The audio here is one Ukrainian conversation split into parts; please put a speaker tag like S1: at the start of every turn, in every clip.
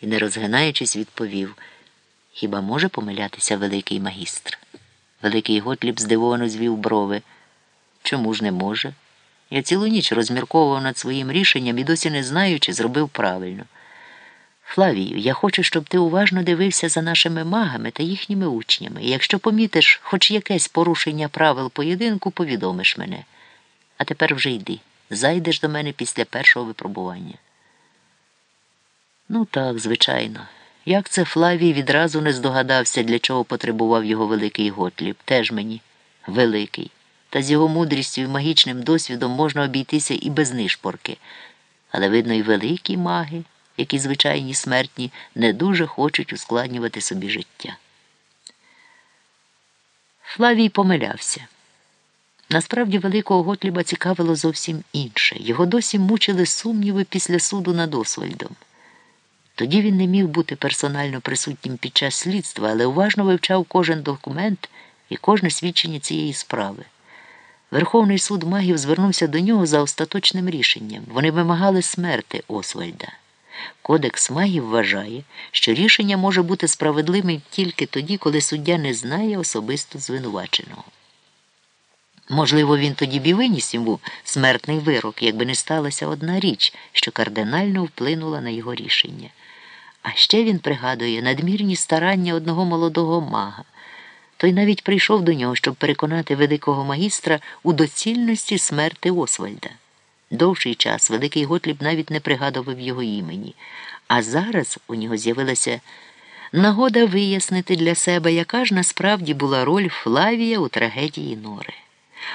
S1: і, не розгинаючись, відповів Хіба може помилятися великий магістр? Великий Готліб здивовано звів брови. Чому ж не може? Я цілу ніч розмірковував над своїм рішенням і досі не знаю, чи зробив правильно. Флавію, я хочу, щоб ти уважно дивився за нашими магами та їхніми учнями. І якщо помітиш хоч якесь порушення правил поєдинку, повідомиш мене. А тепер вже йди. Зайдеш до мене після першого випробування. Ну так, звичайно. Як це Флавій відразу не здогадався, для чого потребував його великий Готліб, теж мені великий. Та з його мудрістю і магічним досвідом можна обійтися і без нишпорки. Але, видно, і великі маги, які звичайні смертні, не дуже хочуть ускладнювати собі життя. Флавій помилявся. Насправді великого Готліба цікавило зовсім інше. Його досі мучили сумніви після суду над Освальдом. Тоді він не міг бути персонально присутнім під час слідства, але уважно вивчав кожен документ і кожне свідчення цієї справи. Верховний суд магів звернувся до нього за остаточним рішенням. Вони вимагали смерти Освальда. Кодекс магів вважає, що рішення може бути справедливим тільки тоді, коли суддя не знає особисто звинуваченого. Можливо, він тоді б і виніс йому смертний вирок, якби не сталася одна річ, що кардинально вплинула на його рішення. А ще він пригадує надмірні старання одного молодого мага. Той навіть прийшов до нього, щоб переконати великого магістра у доцільності смерти Освальда. Довший час великий Готліб навіть не пригадував його імені, а зараз у нього з'явилася нагода вияснити для себе, яка ж насправді була роль Флавія у трагедії Нори.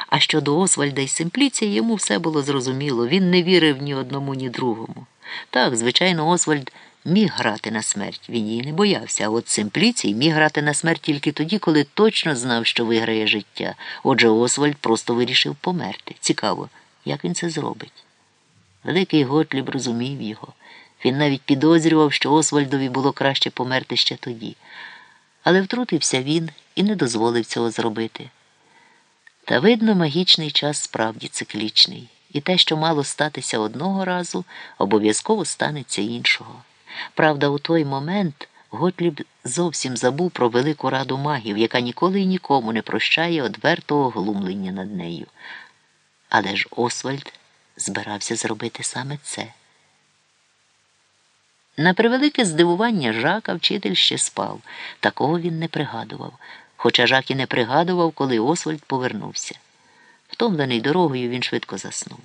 S1: А щодо Освальда і Симпліції йому все було зрозуміло, він не вірив ні одному, ні другому. Так, звичайно, Освальд міг грати на смерть, він її не боявся, а от Симпліцій міг грати на смерть тільки тоді, коли точно знав, що виграє життя. Отже, Освальд просто вирішив померти. Цікаво, як він це зробить. Великий Готліб розумів його. Він навіть підозрював, що Освальдові було краще померти ще тоді. Але втрутився він і не дозволив цього зробити. Та, видно, магічний час справді циклічний, і те, що мало статися одного разу, обов'язково станеться іншого. Правда, у той момент Готліб зовсім забув про велику раду магів, яка ніколи й нікому не прощає одвертого глумлення над нею. Але ж Освальд збирався зробити саме це. На превелике здивування жака вчитель ще спав, такого він не пригадував, хоча жак і не пригадував, коли Освальд повернувся. Втомлений дорогою, він швидко заснув.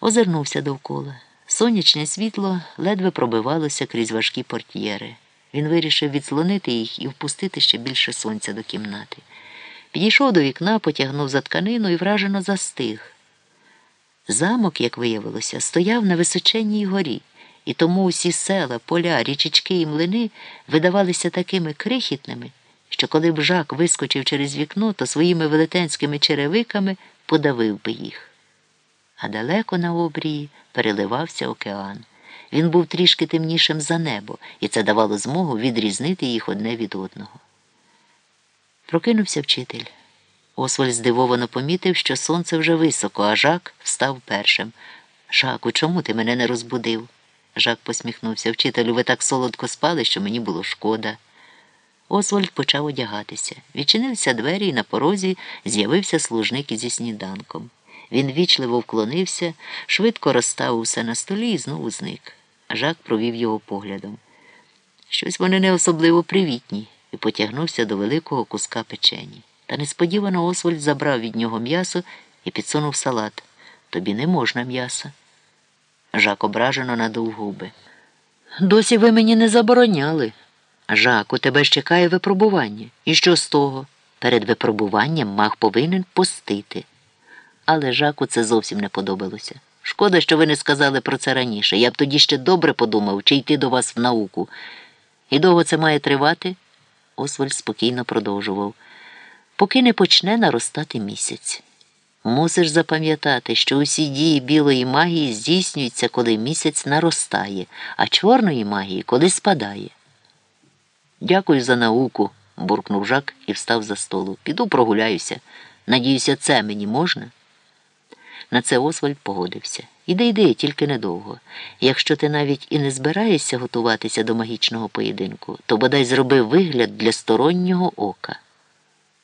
S1: Озирнувся довкола. Сонячне світло ледве пробивалося крізь важкі портьєри. Він вирішив відслонити їх і впустити ще більше сонця до кімнати. Підійшов до вікна, потягнув за тканину і вражено застиг. Замок, як виявилося, стояв на височенній горі, і тому усі села, поля, річечки і млини видавалися такими крихітними, що коли б жак вискочив через вікно, то своїми велетенськими черевиками подавив би їх. А далеко на обрії переливався океан. Він був трішки темнішим за небо, і це давало змогу відрізнити їх одне від одного. Прокинувся вчитель. Освальд здивовано помітив, що сонце вже високо, а жак встав першим. Жаку, чому ти мене не розбудив? Жак посміхнувся. Вчителю, ви так солодко спали, що мені було шкода. Освальд почав одягатися. Відчинилися двері, і на порозі з'явився служник зі сніданком. Він вічливо вклонився, швидко розставив все на столі і знову зник. Жак провів його поглядом. Щось вони не особливо привітні, і потягнувся до великого куска печені. Та несподівано Освальд забрав від нього м'ясо і підсунув салат. Тобі не можна м'яса. Жак ображено надув губи. Досі ви мені не забороняли. Жак, у тебе ж чекає випробування. І що з того? Перед випробуванням маг повинен постити. Але Жаку це зовсім не подобалося. Шкода, що ви не сказали про це раніше. Я б тоді ще добре подумав, чи йти до вас в науку. І довго це має тривати? Освальд спокійно продовжував. Поки не почне наростати місяць. Мусиш запам'ятати, що усі дії білої магії здійснюються, коли місяць наростає, а чорної магії коли спадає. Дякую за науку, буркнув Жак і встав за столу. Піду прогуляюся. Надіюся, це мені можна. На це Освальд погодився. Іди йди, тільки недовго. Якщо ти навіть і не збираєшся готуватися до магічного поєдинку, то бодай зроби вигляд для стороннього ока.